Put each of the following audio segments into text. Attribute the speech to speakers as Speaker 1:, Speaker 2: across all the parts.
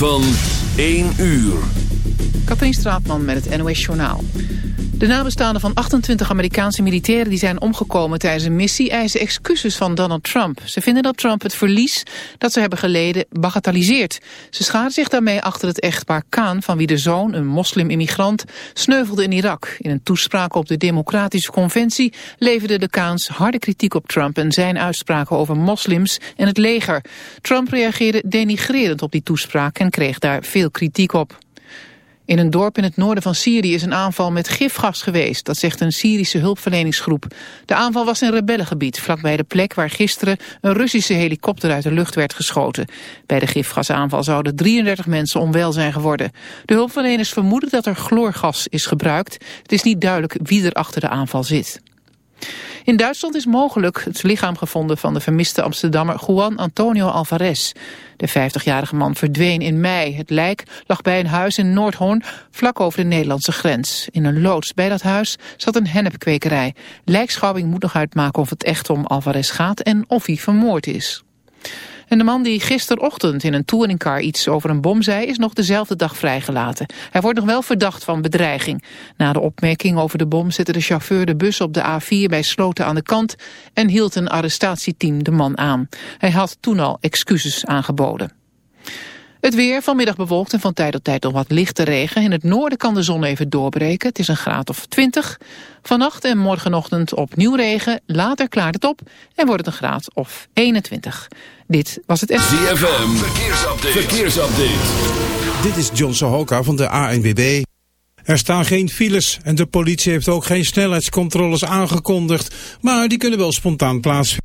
Speaker 1: Van 1 uur.
Speaker 2: Katrien Straatman met het NOS Journaal. De nabestaanden van 28 Amerikaanse militairen die zijn omgekomen tijdens een missie eisen excuses van Donald Trump. Ze vinden dat Trump het verlies dat ze hebben geleden bagatelliseert. Ze scharen zich daarmee achter het echtpaar Khan, van wie de zoon, een moslim-immigrant, sneuvelde in Irak. In een toespraak op de Democratische Conventie leverde de Khans harde kritiek op Trump en zijn uitspraken over moslims en het leger. Trump reageerde denigrerend op die toespraak en kreeg daar veel kritiek op. In een dorp in het noorden van Syrië is een aanval met gifgas geweest. Dat zegt een Syrische hulpverleningsgroep. De aanval was in rebellengebied, vlakbij de plek waar gisteren een Russische helikopter uit de lucht werd geschoten. Bij de gifgasaanval zouden 33 mensen onwel zijn geworden. De hulpverleners vermoeden dat er chloorgas is gebruikt. Het is niet duidelijk wie er achter de aanval zit. In Duitsland is mogelijk het lichaam gevonden van de vermiste Amsterdammer Juan Antonio Alvarez. De 50-jarige man verdween in mei. Het lijk lag bij een huis in Noordhoorn, vlak over de Nederlandse grens. In een loods bij dat huis zat een hennepkwekerij. Lijkschouwing moet nog uitmaken of het echt om Alvarez gaat en of hij vermoord is. En de man die gisterochtend in een touringcar iets over een bom zei... is nog dezelfde dag vrijgelaten. Hij wordt nog wel verdacht van bedreiging. Na de opmerking over de bom zette de chauffeur de bus op de A4 bij Sloten aan de kant... en hield een arrestatieteam de man aan. Hij had toen al excuses aangeboden. Het weer vanmiddag bewolkt en van tijd tot tijd nog wat lichte regen. In het noorden kan de zon even doorbreken. Het is een graad of 20. Vannacht en morgenochtend opnieuw regen. Later klaart het op en wordt het een graad of 21. Dit was het...
Speaker 1: ZFM, verkeersupdate. verkeersupdate.
Speaker 3: Dit is John Sohoka van de ANWB. Er staan geen files en de politie heeft ook geen snelheidscontroles aangekondigd. Maar die kunnen wel spontaan plaatsvinden.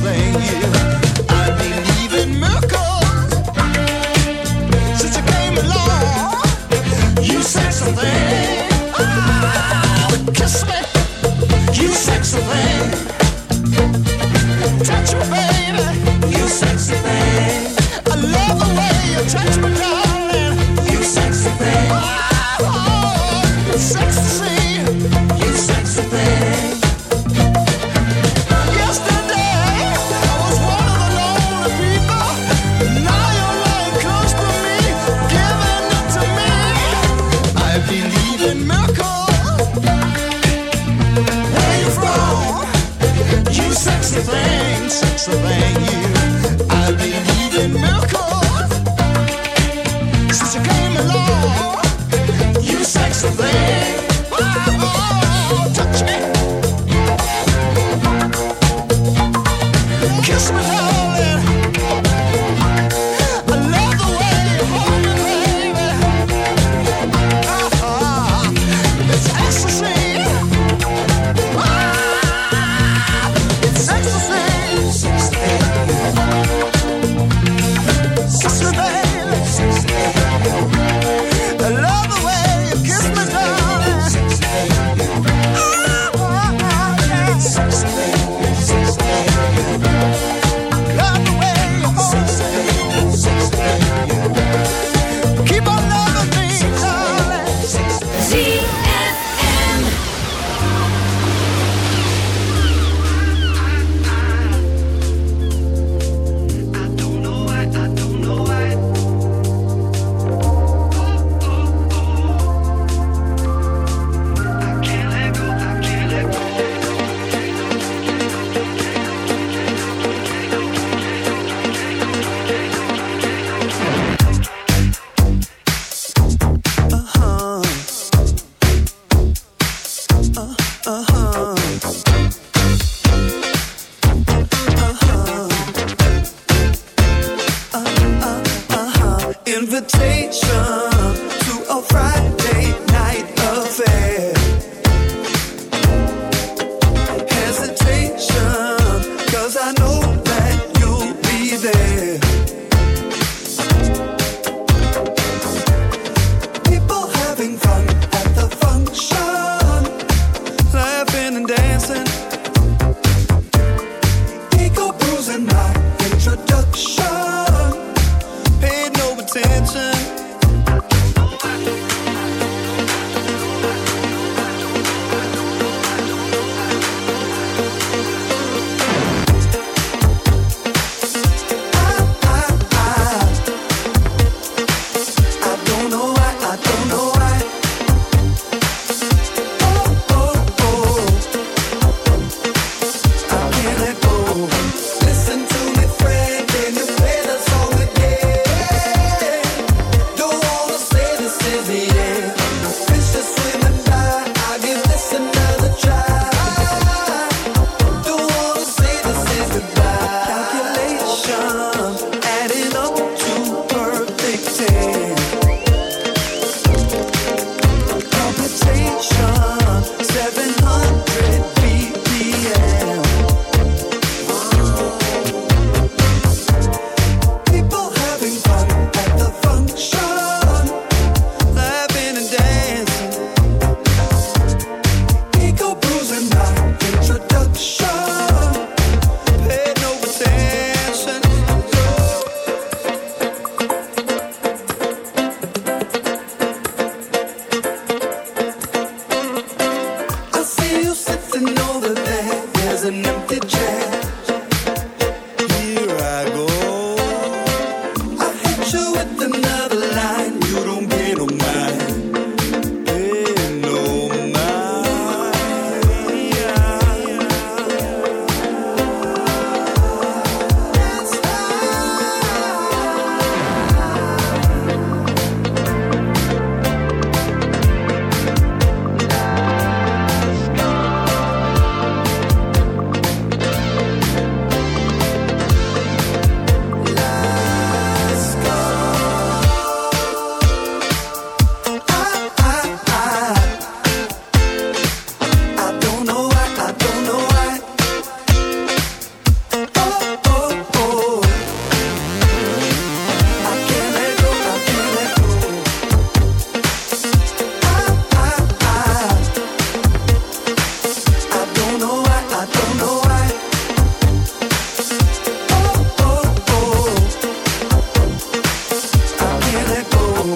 Speaker 4: playing you.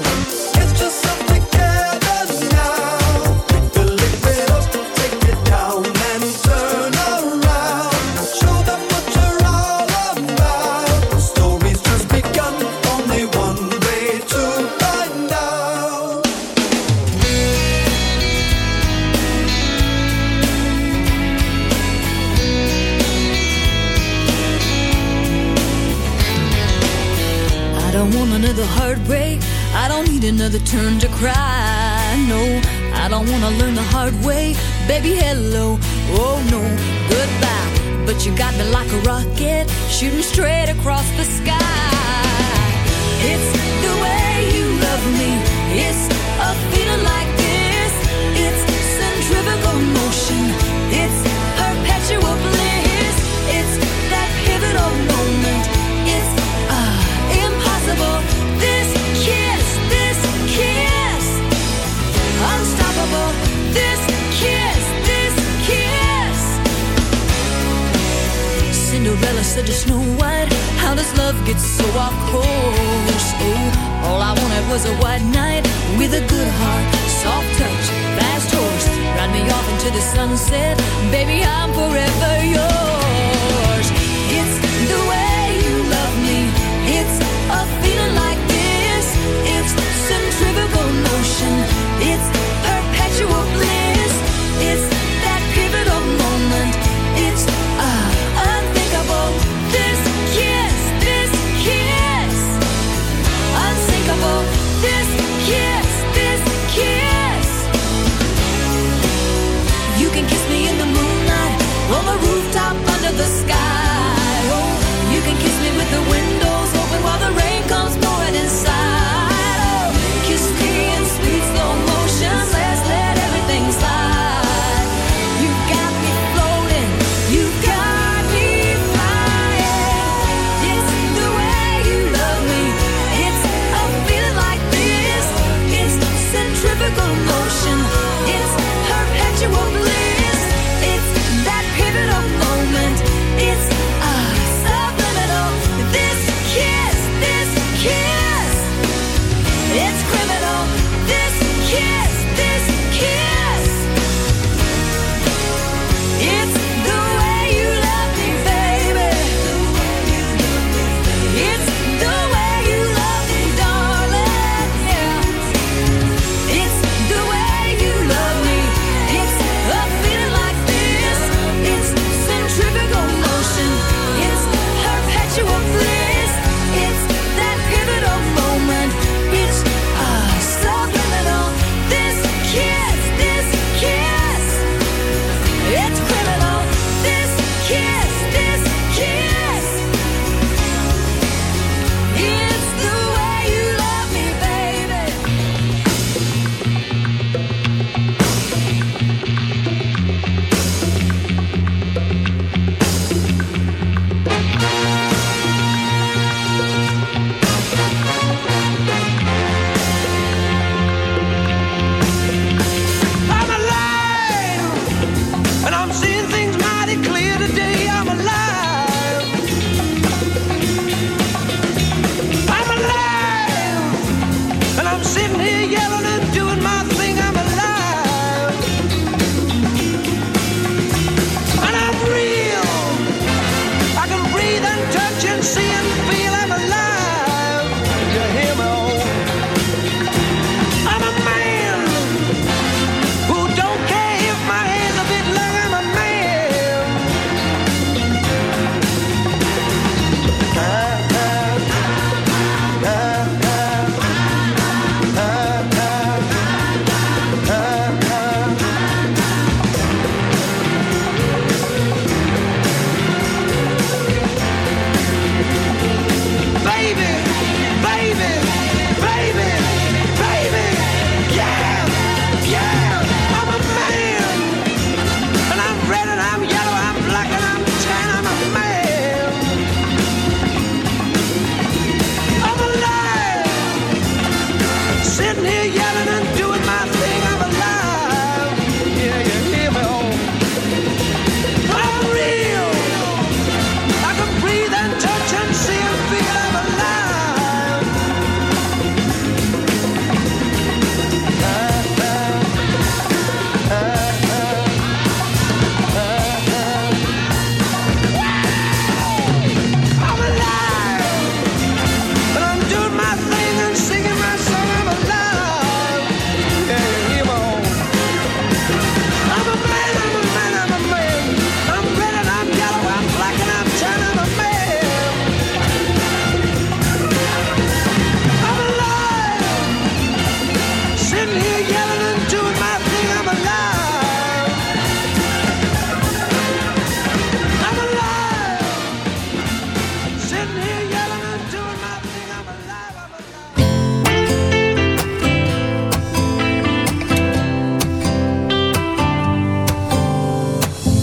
Speaker 4: you.
Speaker 5: hello. Oh no, goodbye. But you got me like a rocket shooting straight
Speaker 6: Sitting here yelling and doing my thing.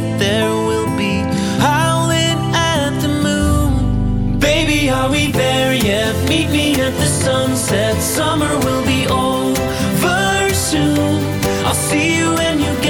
Speaker 7: get there, we'll be howling at the moon. Baby, are we there yet? Meet me at the sunset. Summer will be over soon. I'll see you when you get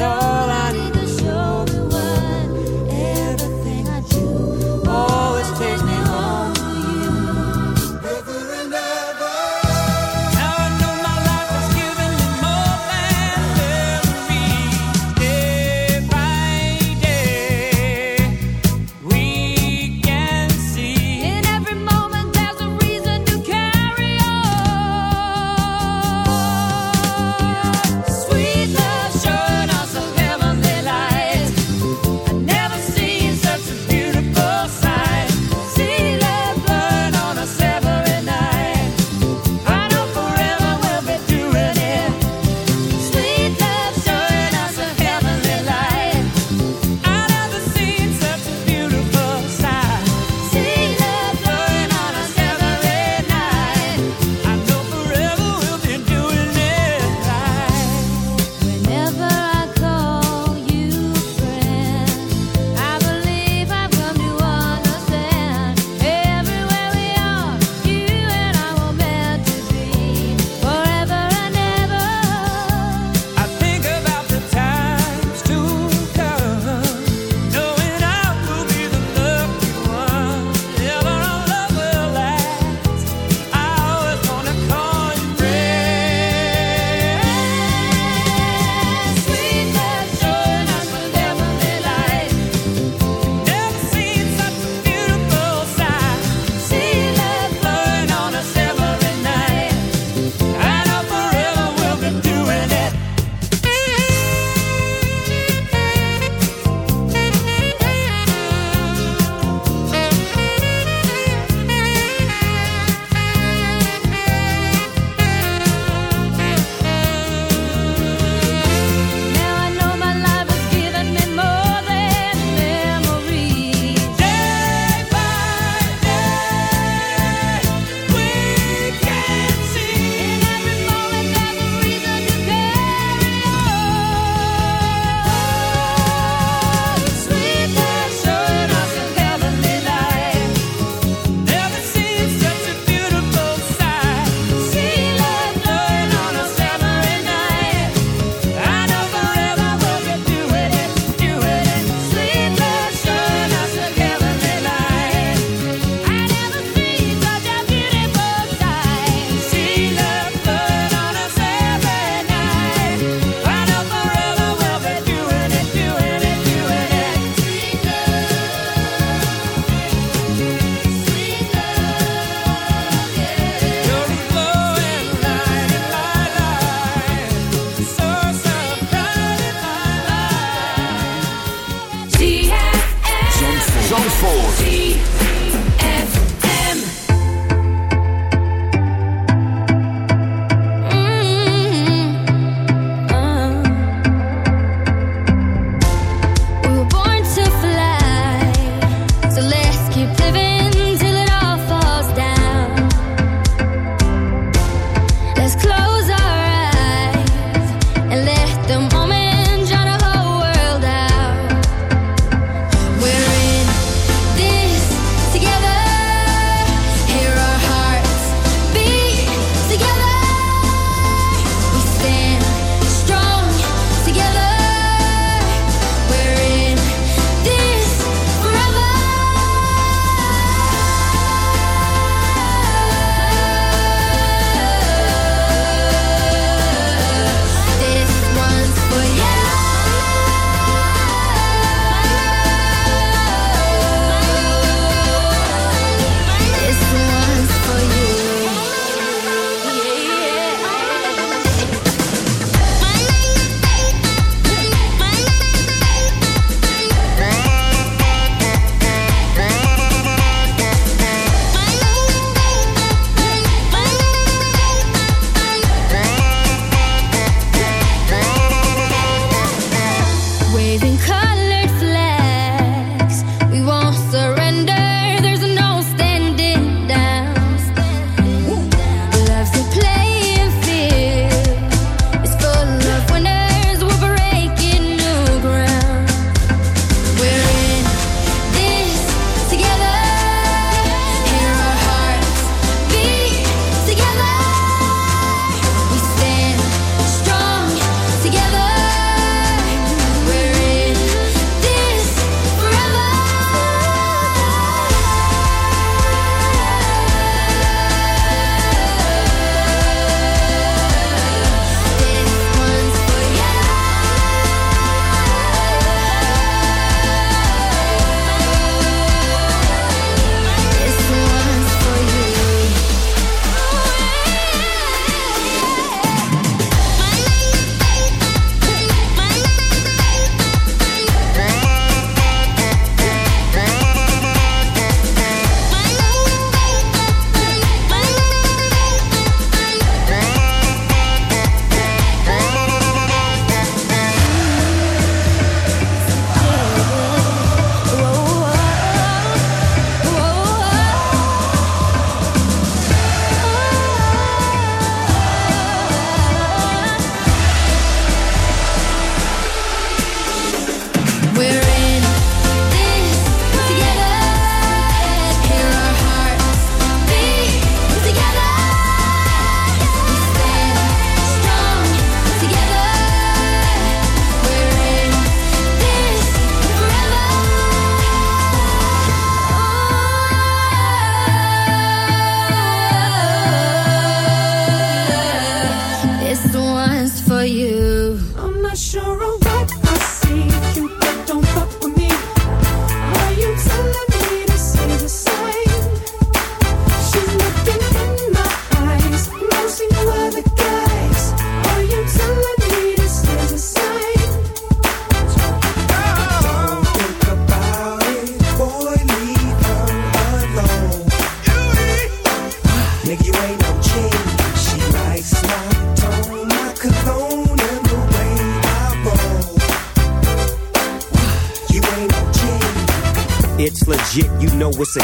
Speaker 8: All I need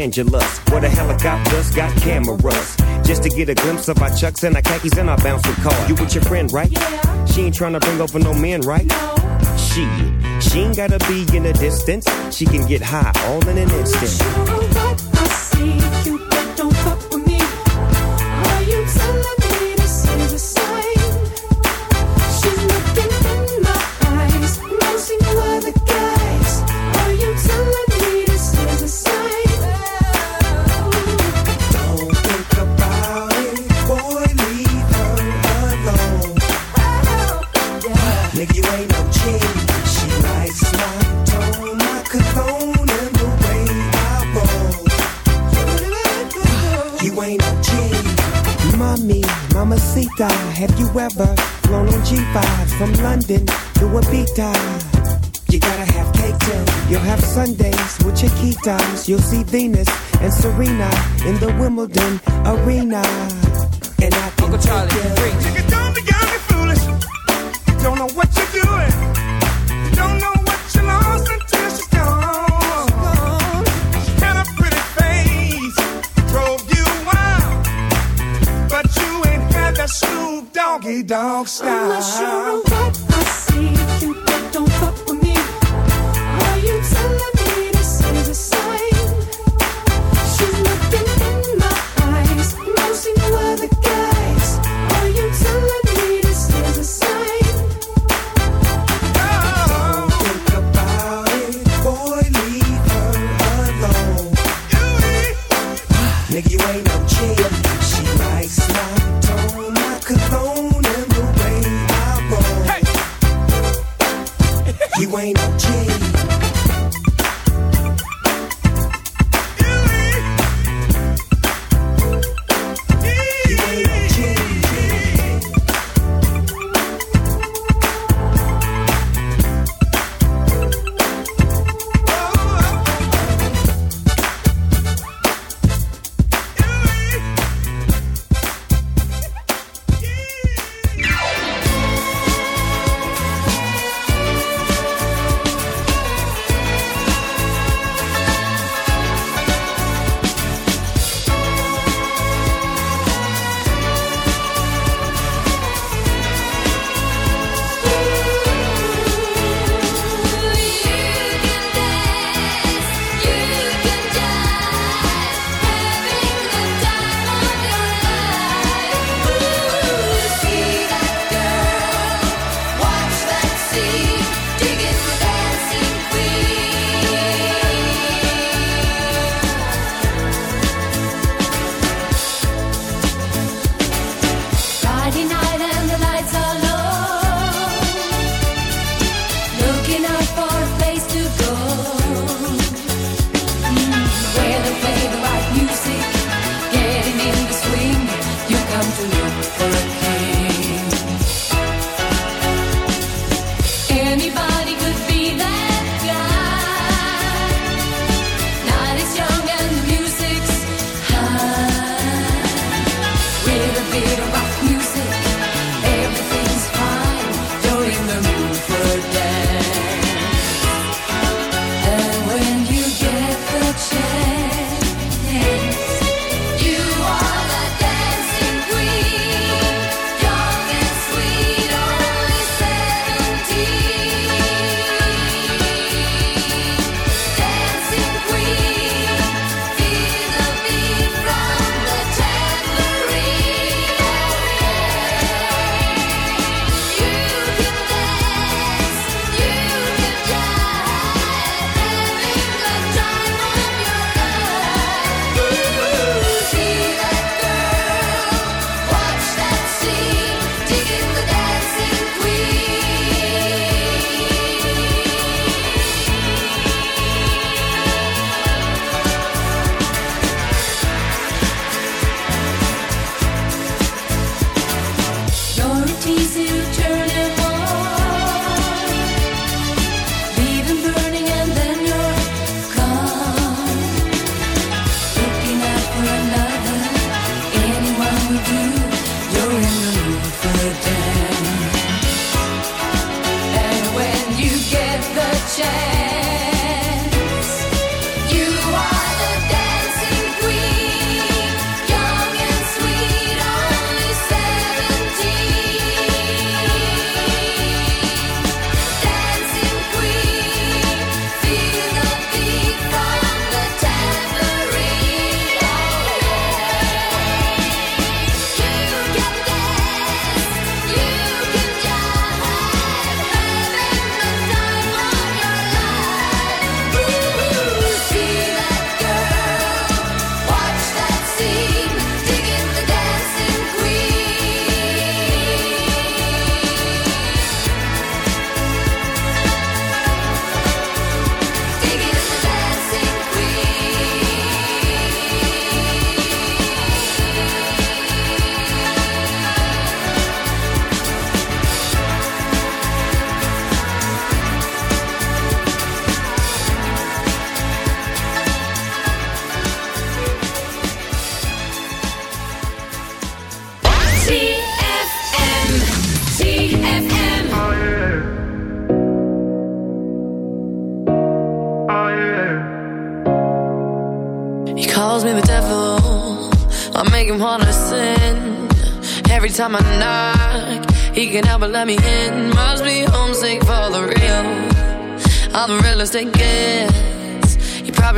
Speaker 9: Angeles, where the helicopters got cameras. Just to get a glimpse of our chucks and our khakis and our bouncing car. You with your friend, right?
Speaker 6: Yeah.
Speaker 9: She ain't tryna bring over no men, right?
Speaker 6: No.
Speaker 9: She, she ain't gotta be in the distance. She can get high all in an instant.
Speaker 6: Sure what I see you,
Speaker 9: from London to Ibiza? You gotta have cake too. You'll have Sundays with your key times. You'll see Venus and Serena in the Wimbledon arena. And I can
Speaker 10: Uncle Charlie,
Speaker 9: take you.
Speaker 10: preach.
Speaker 5: You don't be young and foolish. You don't know what you're doing. You don't know what you lost until she's gone. She had a pretty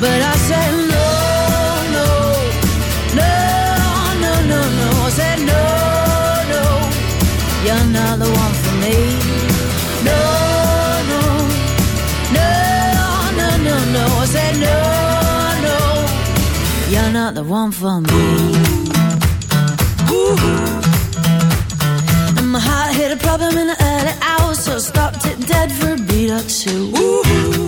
Speaker 11: But I said, No, no, no, no, no, no. I said, No, no, you're not the one for me. No, no, no, no, no, no. I said, No, no, you're not the one for me. And my heart hit a problem in the early hours, so stopped it dead for a beat or two. But